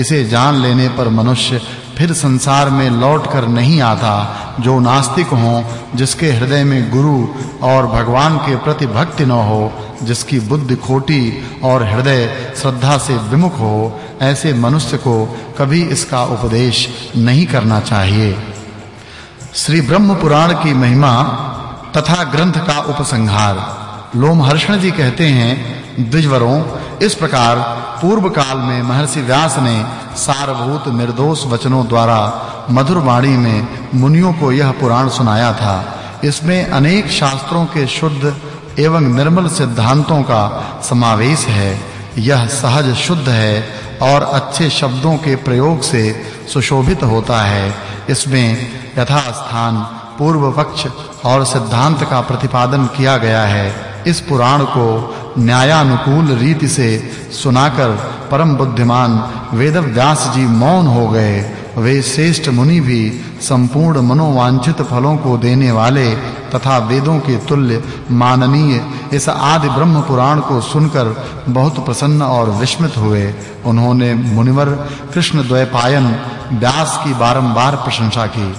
इसे जान लेने पर मनुष्य फिर संसार में लौट कर नहीं आता, जो नास्तिक हो, जिसके हृदय में गुरु और भगवान के प्रति भक्ति न हो, जिसकी बुद्धि खोटी और हृदय श्रद्धा से विमुख हो, ऐसे मनुष्य को कभी इसका उपदेश नहीं करना चाहिए। श्री ब्रह्म पुराण की महिमा तथा ग्रंथ का उपसंहार। लोमहर्षण जी कहते हैं, द्विजवरों इस प्रकार पूर्व काल में महर्षि व्यास ने सारभूत निर्दोष वचनों द्वारा मधुर वाणी में मुनियों को यह पुराण सुनाया था। इसमें अनेक शास्त्रों के शुद्ध एवं निर्मल सिद्धांतों का समावेश है। यह सहज शुद्ध है और अच्छे शब्दों के प्रयोग से सुशोभित होता है। इसमें यथा स्थान पूर्व पक्ष और सिद्धांत का प्रतिपादन किया गया है। इस पुराण को न्यायानुकूल रीति से सुनाकर परम बुद्धिमान वेदव्यास जी मौन हो गए। वे श्रेष्ठ मुनि भी संपूर्ण मनोवांछित फलों को देने वाले तथा वेदों के तुल्य माननीय इस आदि ब्रह्म पुराण को सुनकर बहुत प्रसन्न और विस्मित हुए। उन्होंने मुनिवर कृष्ण द्वैपायन व्यास की बारंबार प्रशंसा की।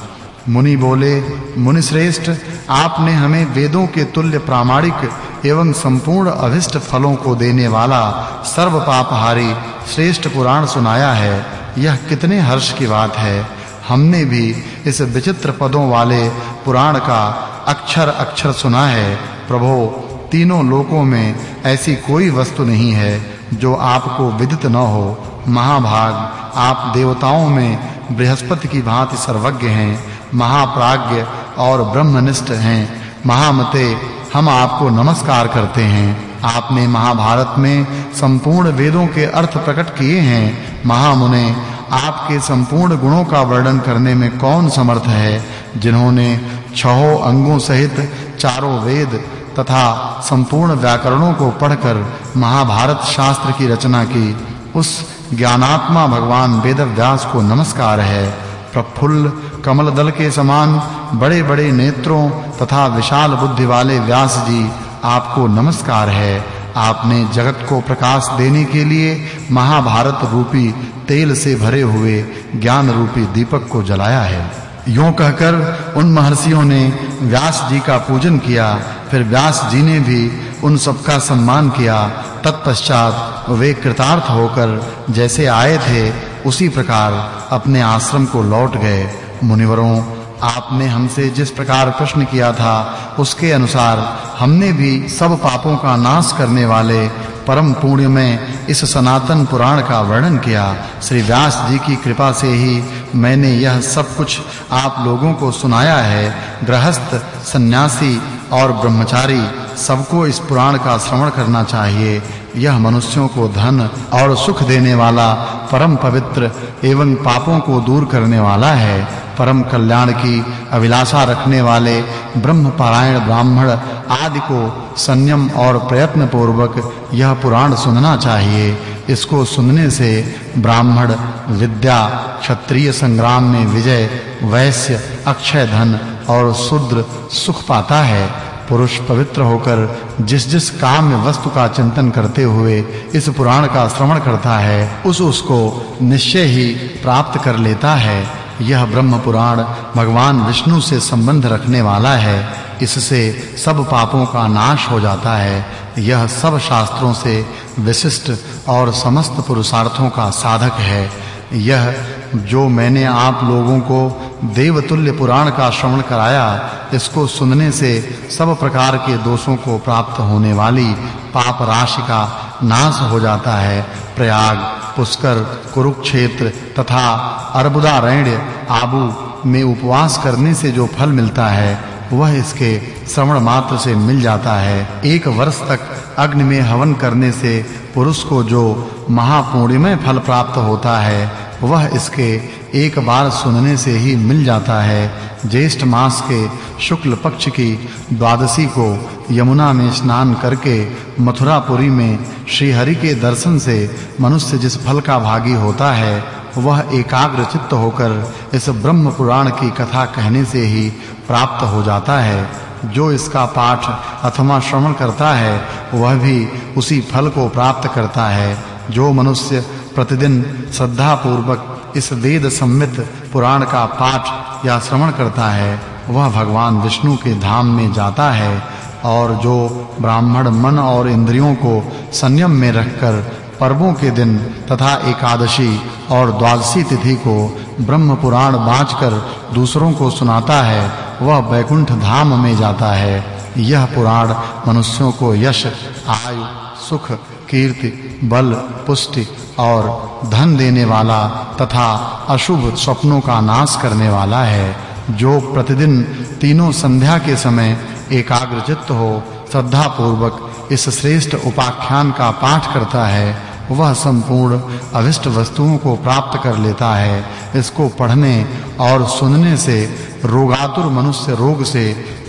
मुनि बोले मुनि श्रेष्ठ आपने हमें वेदों के तुल्य प्रामाणिक एवं संपूर्ण अभिष्ट फलों को देने वाला सर्व पापहारी श्रेष्ठ पुराण सुनाया है। यह कितने हर्ष की बात है। हमने भी इस विचित्र पदों वाले पुराण का अक्षर अक्षर सुना है। प्रभो, तीनों लोकों में ऐसी कोई वस्तु नहीं है जो आपको विदित न हो। महाभाग, आप देवताओं में बृहस्पति की भांति सर्वज्ञ हैं, महाप्राज्ञ और ब्रह्मनिष्ठ हैं, महामते हम आपको नमस्कार करते हैं। आपने महाभारत में संपूर्ण वेदों के अर्थ प्रकट किए हैं। महामुने, आपके संपूर्ण गुणों का वर्णन करने में कौन समर्थ है, जिन्होंने छहों अंगों सहित चारों वेद तथा संपूर्ण व्याकरणों को पढ़कर महाभारत शास्त्र की रचना की, उस ज्ञानात्मा भगवान वेदव्यास को नमस्कार है। प्रफुल्ल कमल दल के समान बड़े-बड़े नेत्रों तथा विशाल बुद्धि वाले व्यास जी, आपको नमस्कार है। आपने जगत को प्रकाश देने के लिए महाभारत रूपी तेल से भरे हुए ज्ञान रूपी दीपक को जलाया है। यूँ कहकर उन महर्षियों ने व्यास जी का पूजन किया, फिर व्यास जी ने भी उन सबका सम्मान किया। तत्पश्चात वे कृतार्थ होकर जैसे आए थे, उसी प्रकार अपने आश्रम को लौट गए। मुनिवरों आपने हमसे जिस प्रकार प्रश्न किया था, उसके अनुसार हमने भी सब पापों का नाश करने वाले परम पुण्य में इस सनातन पुराण का वर्णन किया। श्री व्यास जी की कृपा से ही मैंने यह सब कुछ आप लोगों को सुनाया है। गृहस्थ, सन्यासी और ब्रह्मचारी सबको इस पुराण का श्रवण करना चाहिए। यह मनुष्यों को धन और सुख देने वाला परम पवित्र एवं पापों को दूर करने वाला है। परम कल्याण की अभिलाषा रखने वाले ब्रह्म पारायण ब्राह्मण आदि को संयम और प्रयत्न पूर्वक यह पुराण सुनना चाहिए। इसको सुनने से ब्राह्मण विद्या, क्षत्रिय संग्राम में विजय, वैश्य, अक्षय धन और शूद्र सुख पाता है। पुरुष पवित्र होकर जिस जिस काम्य वस्तु का चिंतन करते हुए इस पुराण का श्रवण करता है, उस उसको निश्चय ही प्राप्त कर लेता है। यह ब्रह्म पुराण भगवान विष्णु से संबंध रखने वाला है। इससे सब पापों का नाश हो जाता है। यह सब शास्त्रों से विशिष्ट और समस्त पुरुषार्थों का साधक है। यह जो मैंने आप लोगों को देवतुल्य पुराण का श्रवण कराया, इसको सुनने से सब प्रकार के दोषों को प्राप्त होने वाली पाप राशि का नाश हो जाता है। प्रयाग पुष्कर, कुरुक्षेत्र तथा अर्बुदारण्य आबू में उपवास करने से जो फल मिलता है, वह इसके श्रवण मात्र से मिल जाता है। एक वर्ष तक अग्नि में हवन करने से पुरुष को जो महापुण्यमय फल प्राप्त होता है वह इसके एक बार सुनने से ही मिल जाता है। ज्येष्ठ मास के शुक्ल पक्ष की द्वादशी को यमुना में स्नान करके मथुरापुरी में श्री हरि के दर्शन से मनुष्य जिस फल का भागी होता है, वह एकाग्र चित्त होकर इस ब्रह्म पुराण की कथा कहने से ही प्राप्त हो जाता है। जो इसका पाठ अथवा श्रवण करता है, वह भी उसी फल को प्राप्त करता है। जो मनुष्य प्रतिदिन श्रद्धा पूर्वक इस वेद सम्मित पुराण का पाठ या श्रवण करता है, वह भगवान विष्णु के धाम में जाता है और जो ब्राह्मण मन और इंद्रियों को संयम में रखकर पर्वों के दिन तथा एकादशी और द्वादशी तिथि को ब्रह्म पुराण बांचकर दूसरों को सुनाता है, वह बैकुंठ धाम में जाता है। यह पुराण मनुष्यों को यश, आयु, सुख, कीर्ति, बल, पुष्टि और धन देने वाला तथा अशुभ स्वप्नों का नाश करने वाला है, जो प्रतिदिन तीनों संध्या के समय एकाग्रचित्त हो श्रद्धा पूर्वक इस श्रेष्ठ उपाख्यान का पाठ करता है, वह संपूर्ण अविष्ट वस्तुओं को प्राप्त कर लेता है, इसको पढ़ने और सुनने से रोगातुर मनुष्य रोग से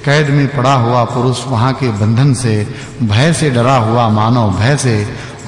कैद में पड़ा हुआ पुरुष वहाँ के बंधन से, भय से डरा हुआ मानव भय से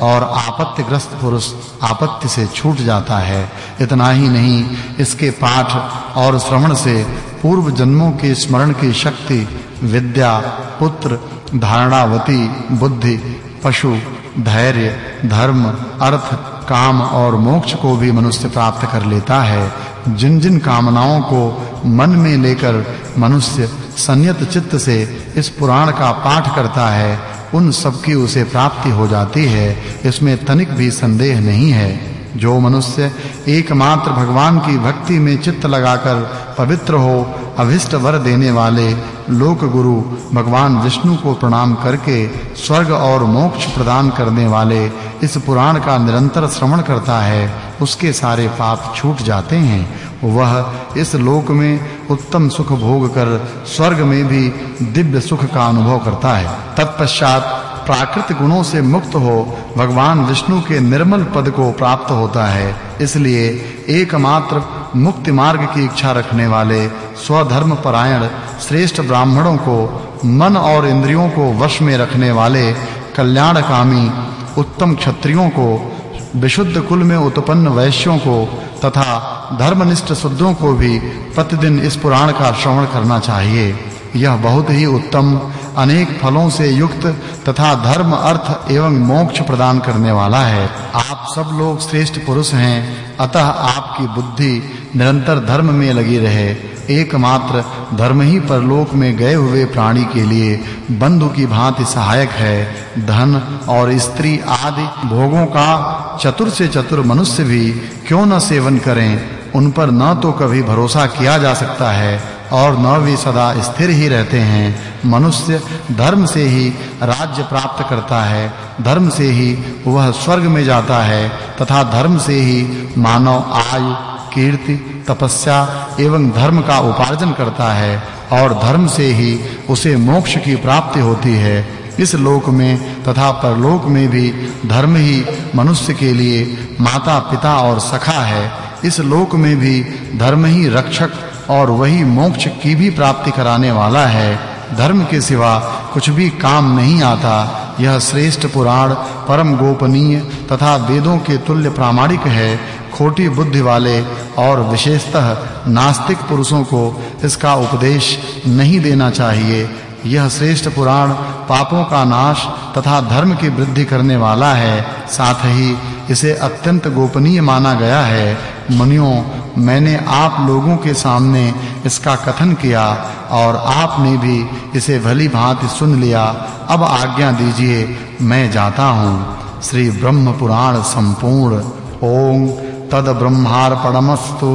और आपत्तिग्रस्त पुरुष आपत्ति से छूट जाता है। इतना ही नहीं, इसके पाठ और श्रवण से पूर्व जन्मों के स्मरण की शक्ति, विद्या, पुत्र, धारणावती, बुद्धि पशु, धैर्य, धर्म, अर्थ, काम और मोक्ष को भी मनुष्य प्राप्त कर लेता है। जिन जिन कामनाओं को मन में लेकर मनुष्य संयत चित्त से इस पुराण का पाठ करता है, उन सब की उसे प्राप्ति हो जाती है। इसमें तनिक भी संदेह नहीं है। जो मनुष्य एकमात्र भगवान की भक्ति में चित्त लगाकर पवित्र हो, अभिष्ट वर देने वाले लोक गुरु भगवान विष्णु को प्रणाम करके स्वर्ग और मोक्ष प्रदान करने वाले इस पुराण का निरंतर श्रवण करता है, उसके सारे पाप छूट जाते हैं। वह इस लोक में उत्तम सुख भोग कर स्वर्ग में भी दिव्य सुख का अनुभव करता है। तत्पश्चात प्राकृत गुणों से मुक्त हो, भगवान विष्णु के निर्मल पद को प्राप्त होता है। इसलिए एकमात्र मुक्ति मार्ग की इच्छा रखने वाले स्वधर्म परायण श्रेष्ठ ब्राह्मणों को, मन और इंद्रियों को वश में रखने वाले कल्याणकामी उत्तम क्षत्रियों को, विशुद्ध कुल में उत्पन्न वैश्यों को तथा धर्मनिष्ठ शुद्धों को भी प्रतिदिन इस पुराण का श्रवण करना चाहिए। यह बहुत ही उत्तम अनेक फलों से युक्त तथा धर्म, अर्थ एवं मोक्ष प्रदान करने वाला है। आप सब लोग श्रेष्ठ पुरुष हैं। अतः आपकी बुद्धि निरंतर धर्म में लगी रहे। एकमात्र धर्म ही परलोक में गए हुए प्राणी के लिए बंधु की भांति सहायक है। धन और स्त्री आदि भोगों का चतुर से चतुर मनुष्य भी क्यों न सेवन करें, उन पर न तो कभी भरोसा किया जा सकता है। और न भी सदा स्थिर ही रहते हैं। मनुष्य धर्म से ही राज्य प्राप्त करता है। धर्म से ही वह स्वर्ग में जाता है तथा धर्म से ही मानव, आयु, कीर्ति, तपस्या एवं धर्म का उपार्जन करता है और धर्म से ही उसे मोक्ष की प्राप्ति होती है। इस लोक में तथा परलोक में भी धर्म ही मनुष्य के लिए माता पिता और सखा है। इस लोक में भी धर्म ही रक्षक और वही मोक्ष की भी प्राप्ति कराने वाला है। धर्म के सिवा कुछ भी काम नहीं आता। यह श्रेष्ठ पुराण परम गोपनीय तथा वेदों के तुल्य प्रामाणिक है। खोटी बुद्धि वाले और विशेषतः नास्तिक पुरुषों को इसका उपदेश नहीं देना चाहिए। यह श्रेष्ठ पुराण पापों का नाश तथा धर्म की वृद्धि करने वाला है। साथ ही इसे अत्यंत गोपनीय माना गया है। मुनियों मैंने आप लोगों के सामने इसका कथन किया और आपने भी इसे भली भांति सुन लिया। अब आज्ञा दीजिए, मैं जाता हूँ। श्री ब्रह्म पुराण संपूर्ण। ओम तद ब्रह्मार्पणमस्तु